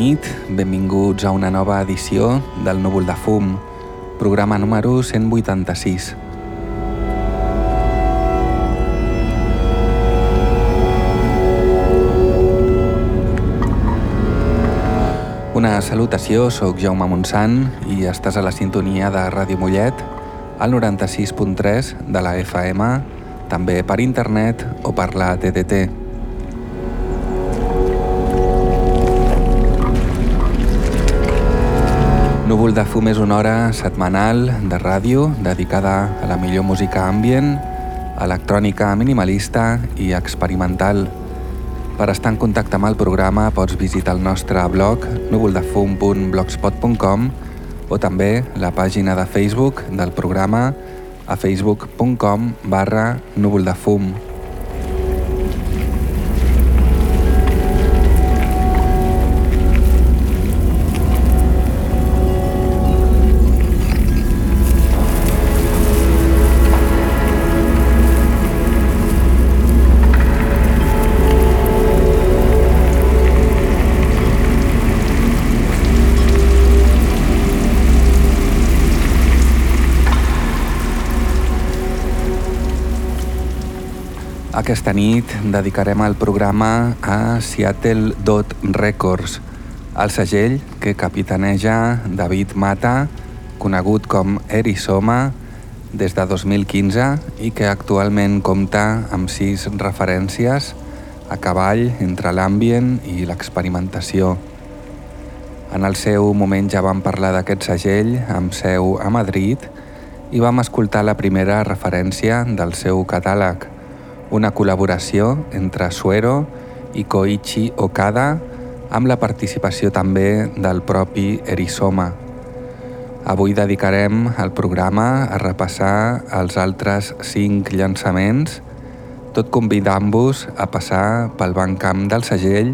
nit, benvinguts a una nova edició del Núvol de Fum, programa número 186. Una salutació, sóc Jaume Montsant i estàs a la sintonia de Ràdio Mollet al 96.3 de la FM, també per internet o per la TDT. Núvol de fum és una hora setmanal de ràdio dedicada a la millor música ambient, electrònica minimalista i experimental. Per estar en contacte amb el programa pots visitar el nostre blog núvoldefum.blogspot.com o també la pàgina de Facebook del programa a facebook.com barra núvoldefum.com Aquesta nit dedicarem el programa a Seattle Dot Records, el segell que capitaneja David Mata, conegut com Erisoma, des de 2015 i que actualment compta amb sis referències a cavall entre l'ambient i l'experimentació. En el seu moment ja vam parlar d'aquest segell amb seu a Madrid i vam escoltar la primera referència del seu catàleg, una col·laboració entre Suero i Koichi Okada amb la participació també del propi Erisoma. Avui dedicarem el programa a repassar els altres cinc llançaments, tot convidant-vos a passar pel banc camp del segell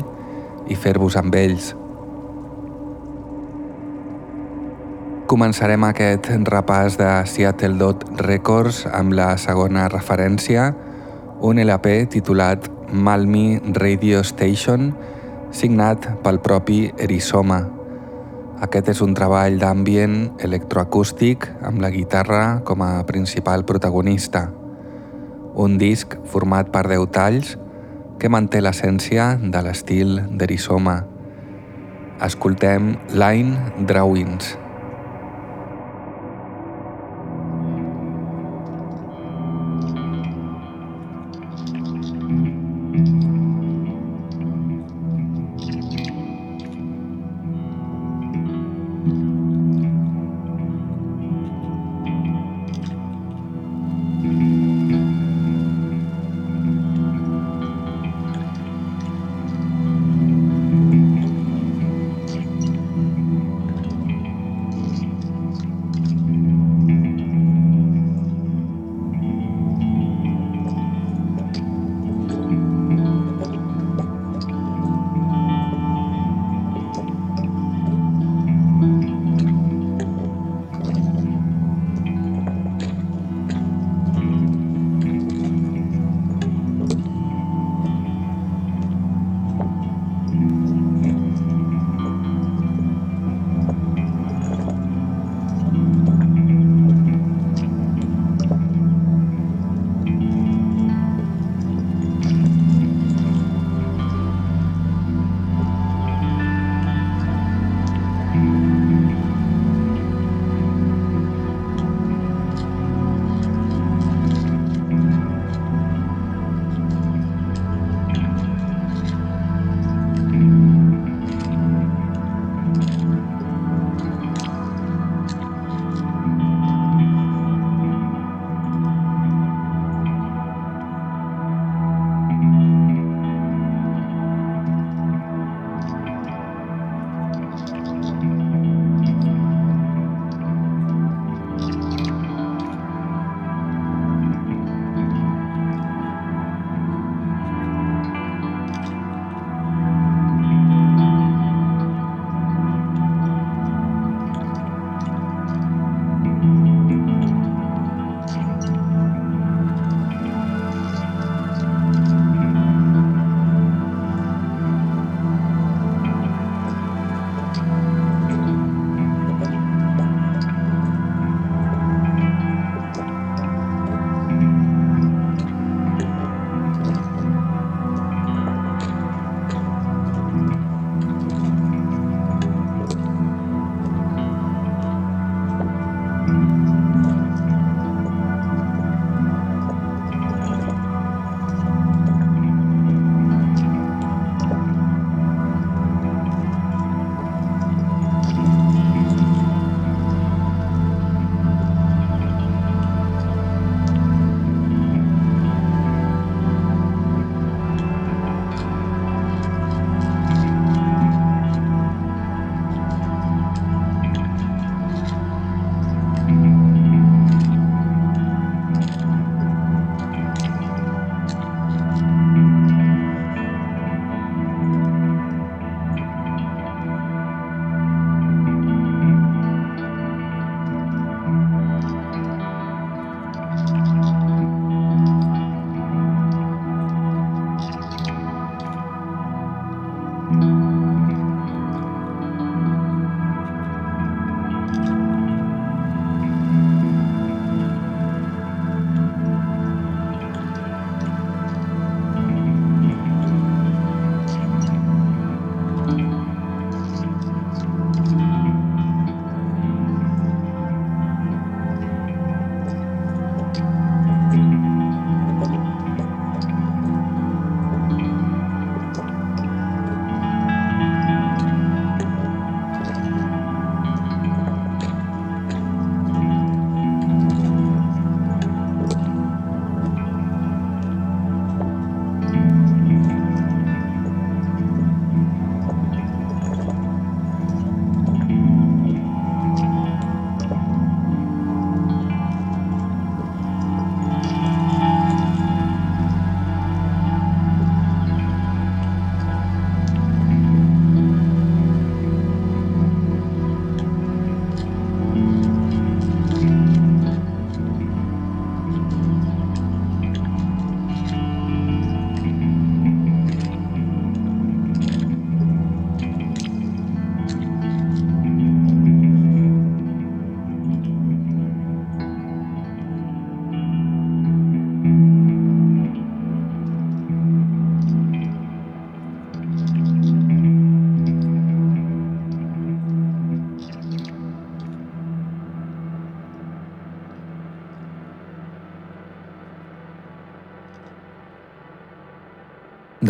i fer-vos amb ells. Començarem aquest repàs de Seattle Dot Records amb la segona referència, un LP titulat Malmi Radio Station, signat pel propi Erisoma. Aquest és un treball d'ambient electroacústic amb la guitarra com a principal protagonista. Un disc format per 10 talls que manté l'essència de l'estil d'Erisoma. Escoltem Line Drawings.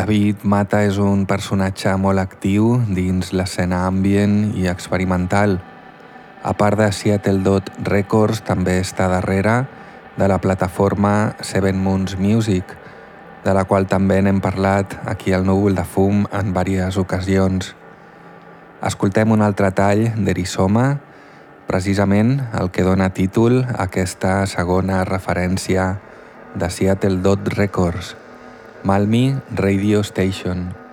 David Mata és un personatge molt actiu dins l'escena ambient i experimental. A part de Seattle Dot Records, també està darrere de la plataforma Seven Moons Music, de la qual també n'hem parlat aquí al Núvol de Fum en diverses ocasions. Escoltem un altre tall d'Erisoma, precisament el que dona títol a aquesta segona referència de Seattle Dot Records, Malmi Radio Station.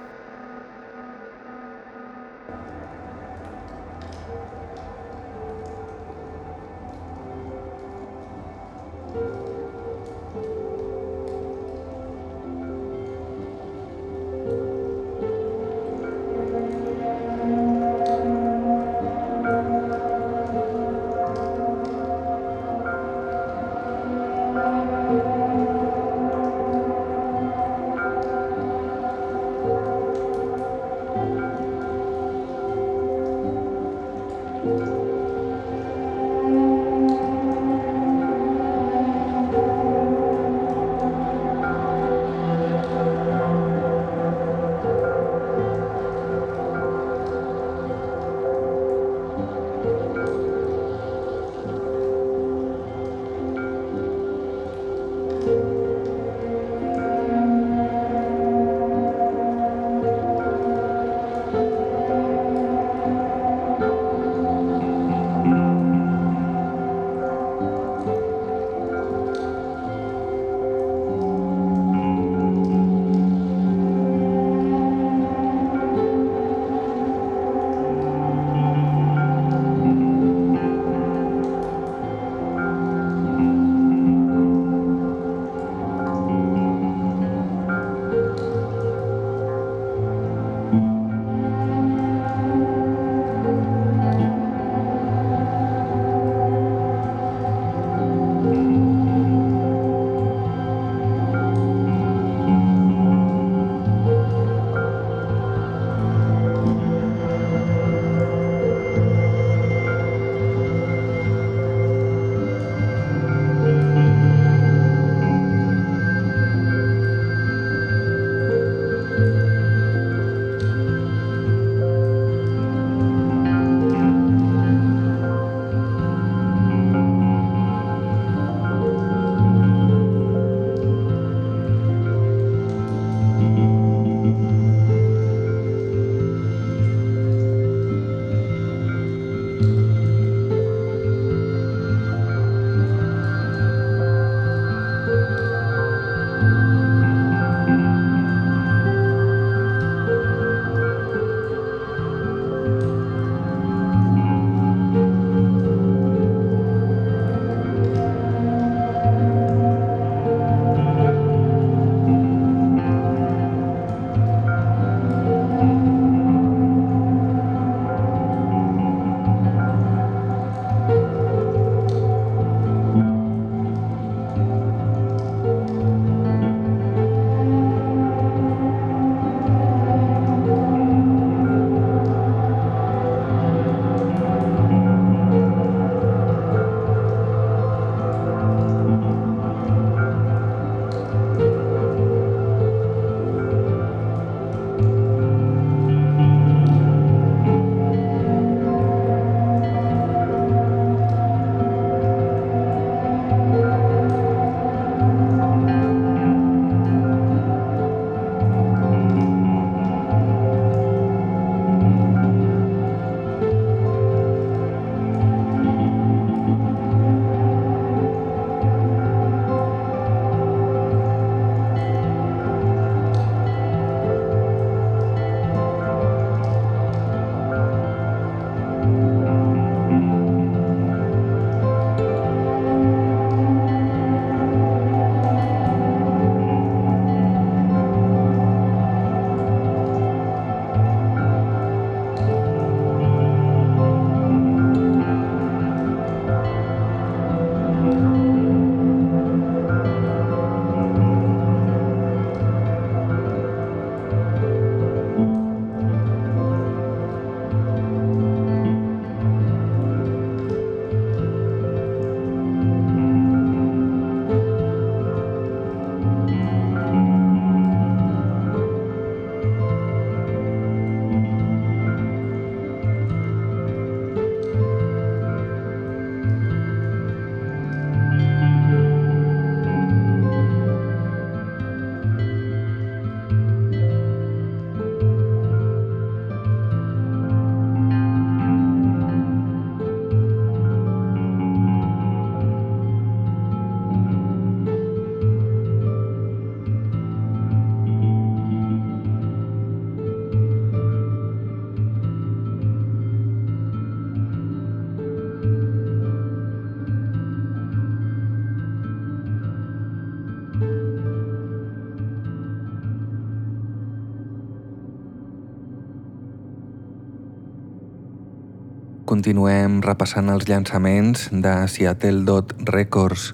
Continuem repassant els llançaments de Seattle Dot Records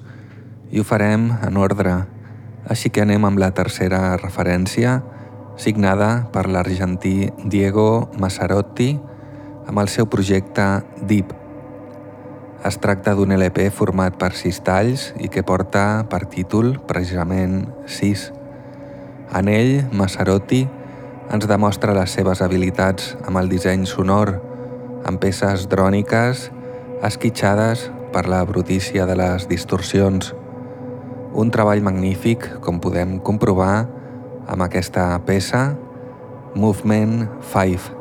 i ho farem en ordre, així que anem amb la tercera referència, signada per l'argentí Diego Massarotti amb el seu projecte Deep. Es tracta d'un LP format per sis talls i que porta per títol precisament 6. En ell, Massarotti ens demostra les seves habilitats amb el disseny sonor, amb peces dròniques esquitxades per la brutícia de les distorsions. Un treball magnífic, com podem comprovar amb aquesta peça, Movement 5.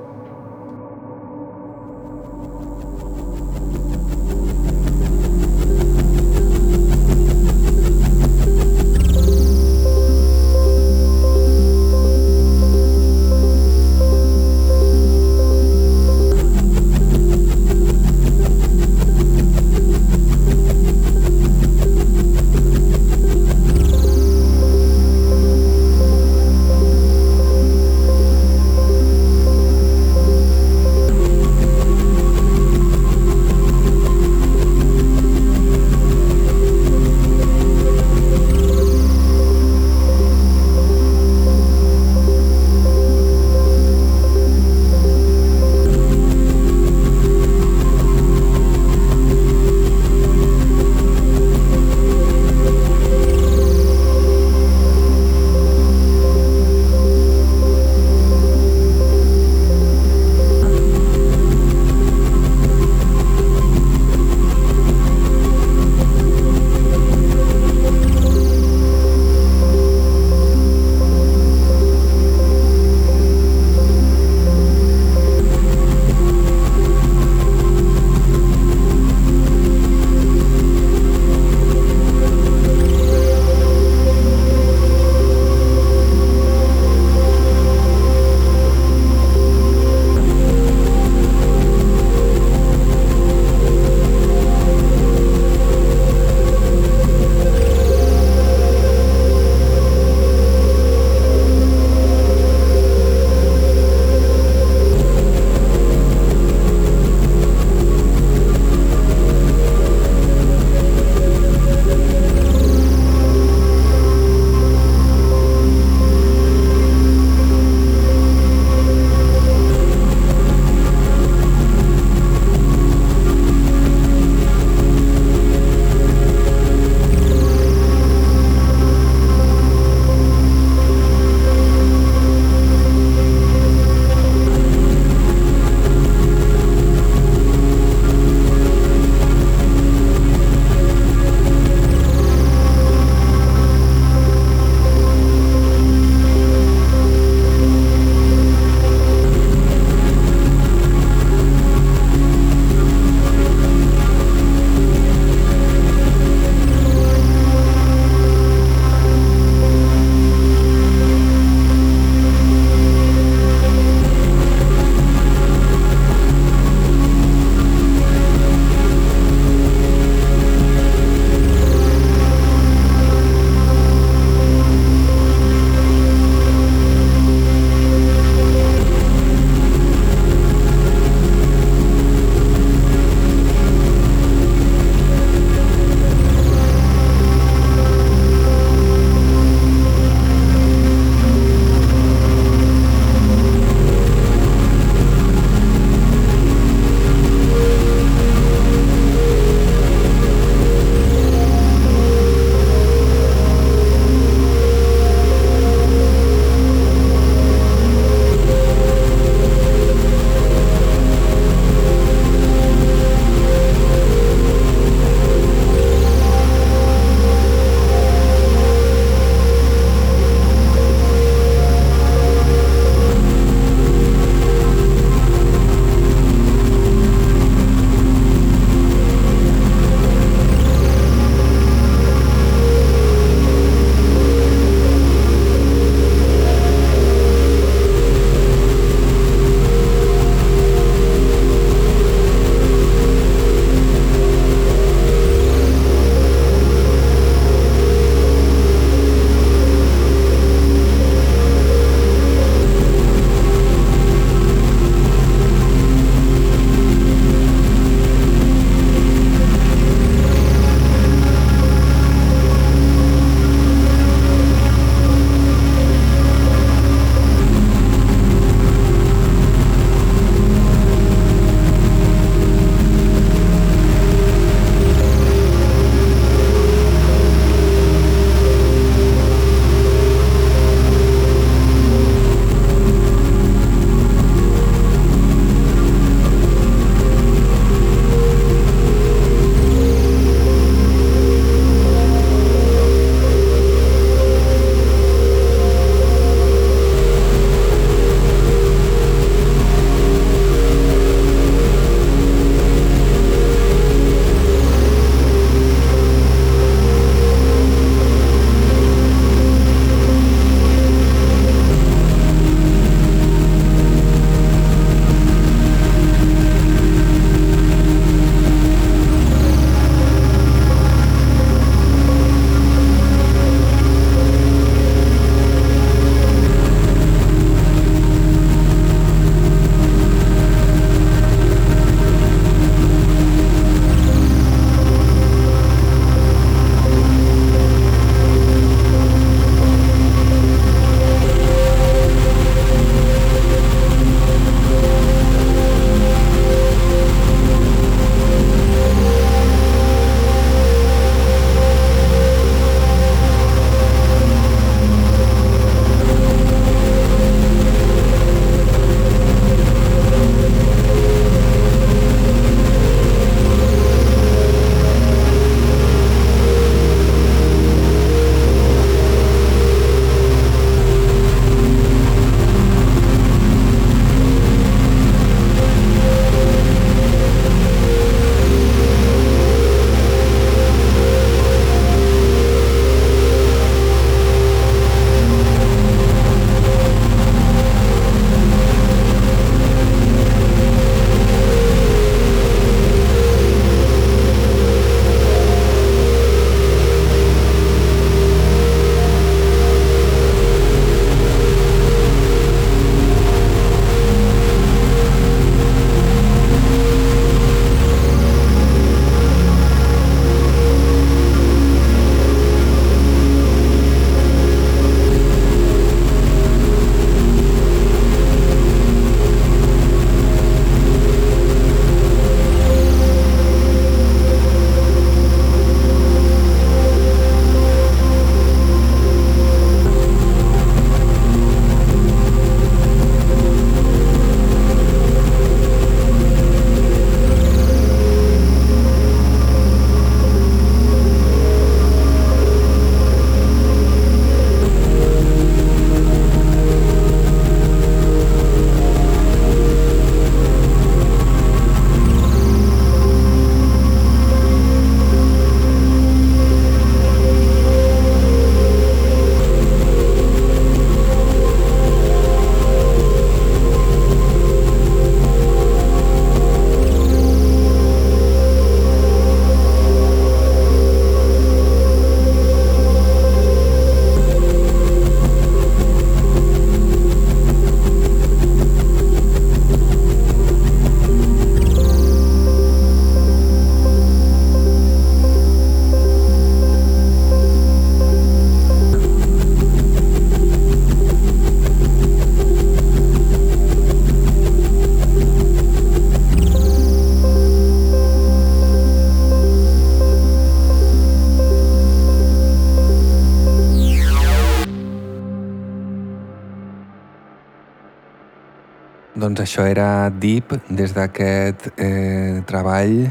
Doncs això era Deep des d'aquest eh, treball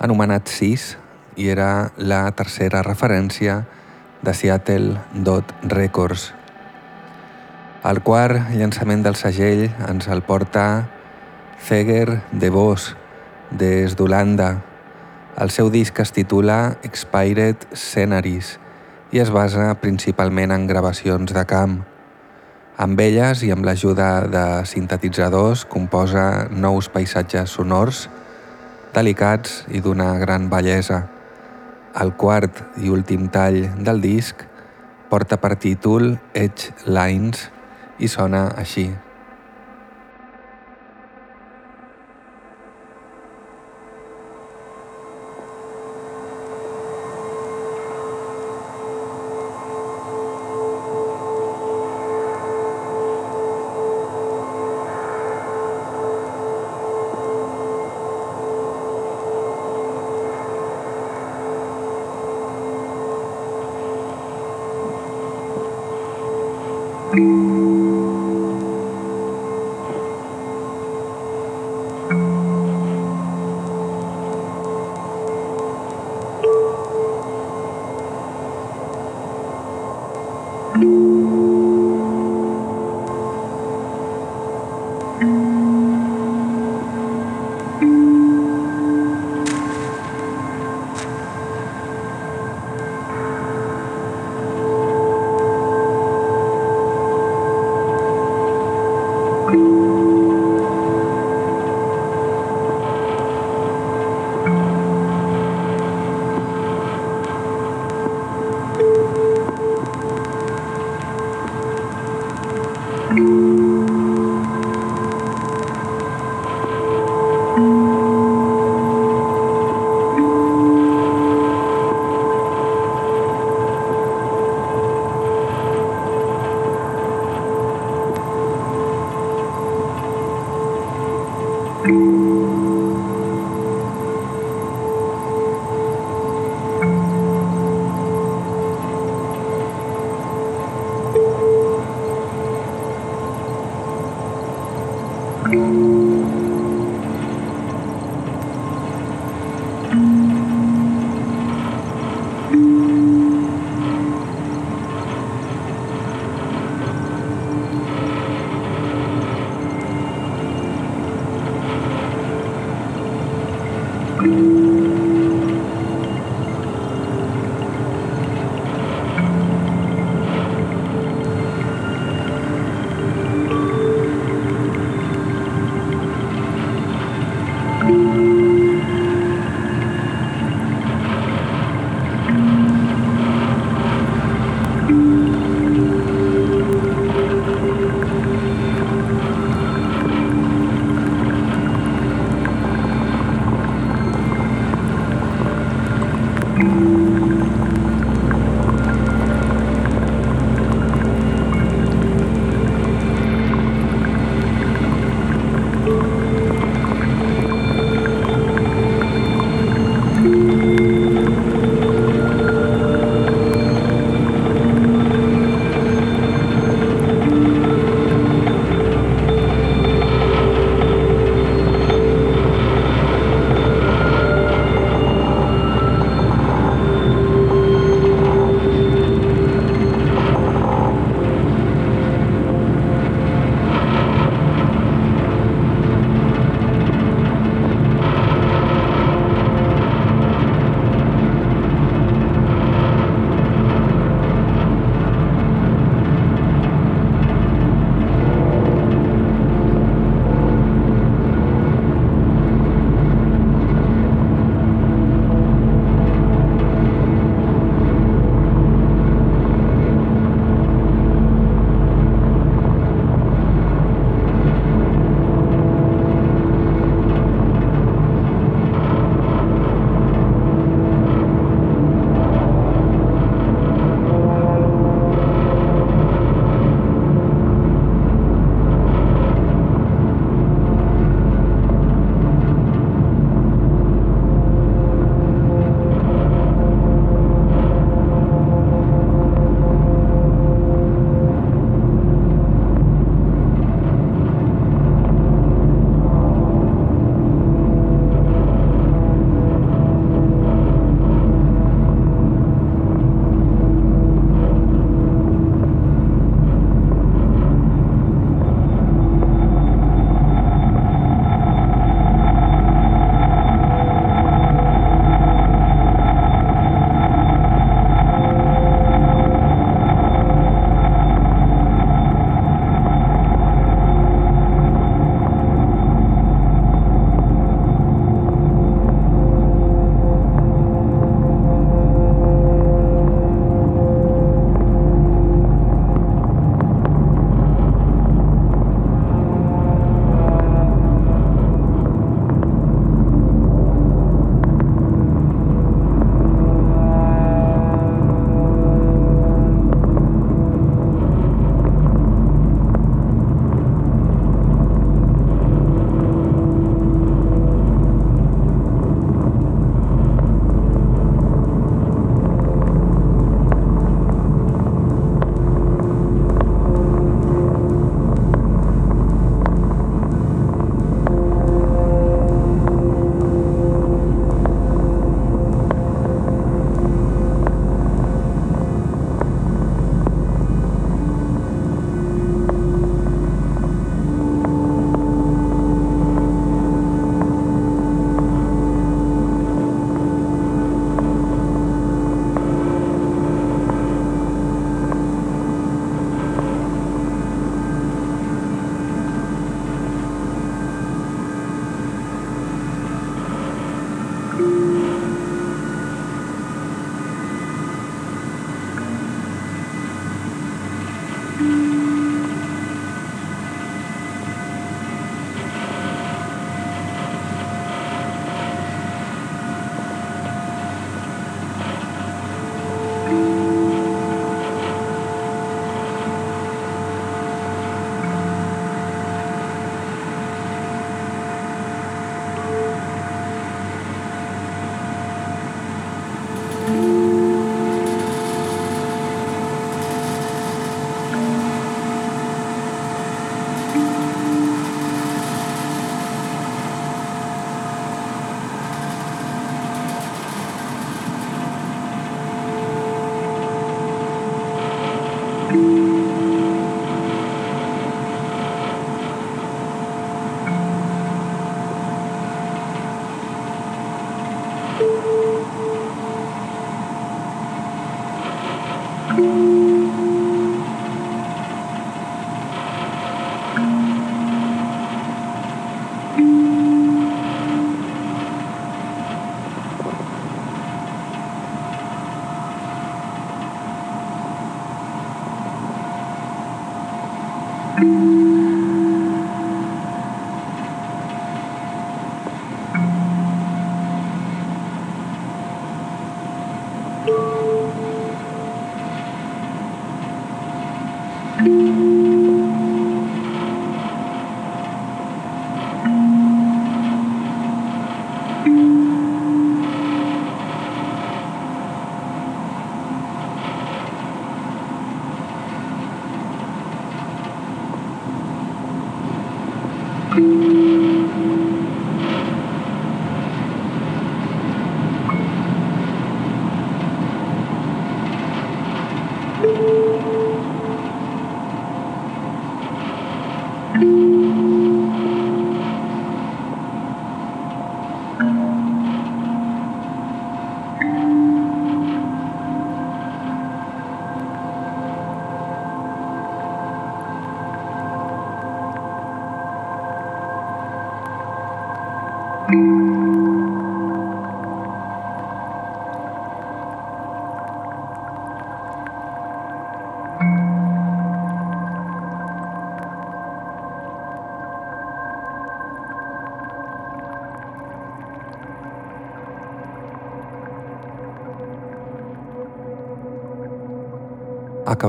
anomenat 6 i era la tercera referència de Seattle Dot Records. El quart llançament del segell ens el porta Feger de Vos, des d'Holanda. El seu disc es titula Expired Sceneries i es basa principalment en gravacions de camp. Amb elles i amb l'ajuda de sintetitzadors composa nous paisatges sonors, delicats i d'una gran bellesa. El quart i últim tall del disc porta per títol Edge Lines i sona així.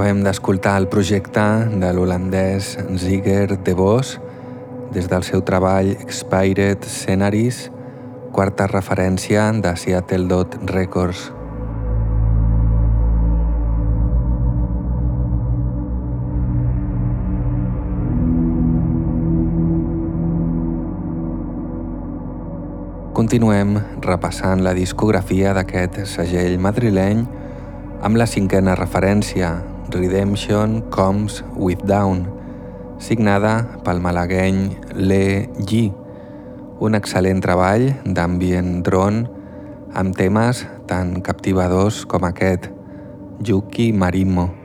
Acabem d'escoltar el projecte de l'holandès Ziger de Vos des del seu treball Expired Scenaries, quarta referència de Seattle Dot Records. Continuem repassant la discografia d'aquest segell madrileny amb la cinquena referència, Redemption Comes With Down, signada pel malagueny Le Yi, un excel·lent treball d'ambient drone amb temes tan captivadors com aquest, Yuki Marimo.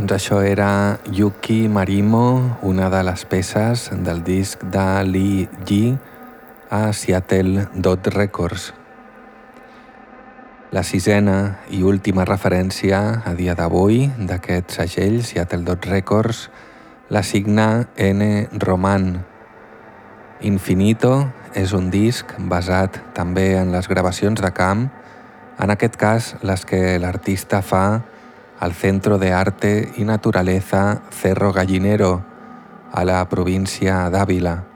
Doncs això era Yuki Marimo, una de les peces del disc de Lee Ji a Seattle Dot Records. La sisena i última referència a dia d'avui d'aquest segell, Seattle Dot Records, la signa N. Roman. Infinito és un disc basat també en les gravacions de camp, en aquest cas les que l'artista fa al Centro de Arte y Naturaleza Cerro Gallinero, a la província d'Àvila.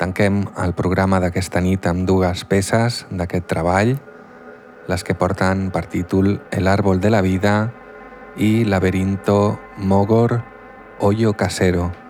Tanquem el programa d'aquesta nit amb dues peces d'aquest treball, les que porten per El árbol de la vida i Laberinto Mogor Hoyo Casero.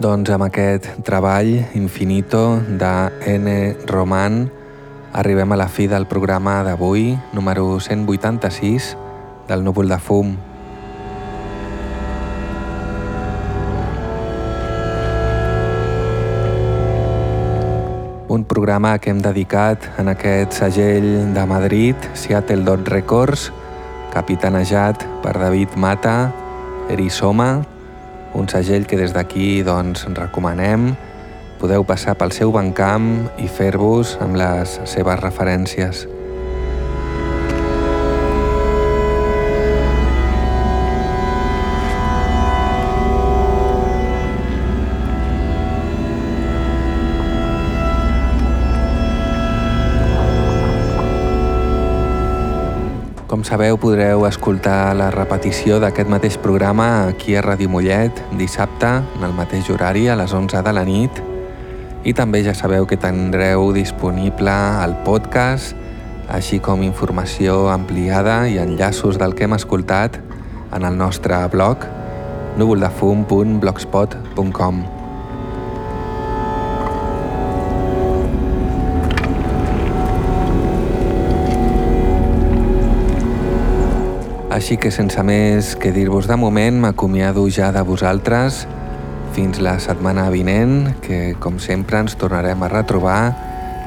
Doncs amb aquest treball infinito de N. Roman arribem a la fi del programa d'avui, número 186 del Núvol de Fum. Un programa que hem dedicat en aquest segell de Madrid, Seattle Dot Records, capitanejat per David Mata, Erisoma, un segell que des d'aquí doncs, recomanem. Podeu passar pel seu bancamp i fer-vos amb les seves referències. Com sabeu, podreu escoltar la repetició d'aquest mateix programa aquí a Ràdio Mollet dissabte, en el mateix horari, a les 11 de la nit. I també ja sabeu que tindreu disponible el podcast, així com informació ampliada i enllaços del que hem escoltat en el nostre blog núvoldefum.blogspot.com. Així que sense més que dir-vos de moment, m'acomiado ja de vosaltres fins la setmana vinent, que com sempre ens tornarem a retrobar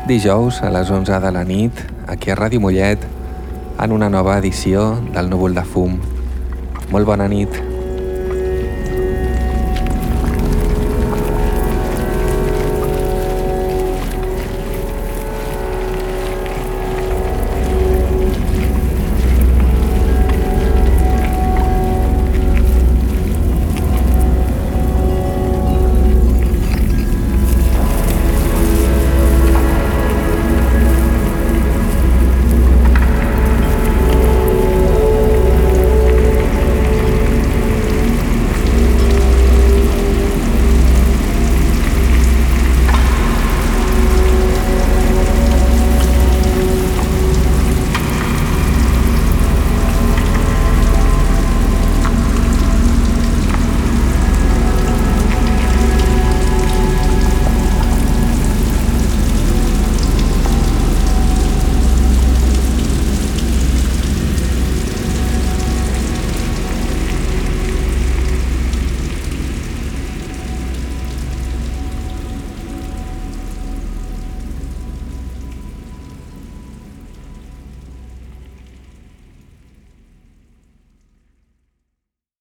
dijous a les 11 de la nit aquí a Ràdio Mollet en una nova edició del Núvol de Fum. Molt bona nit.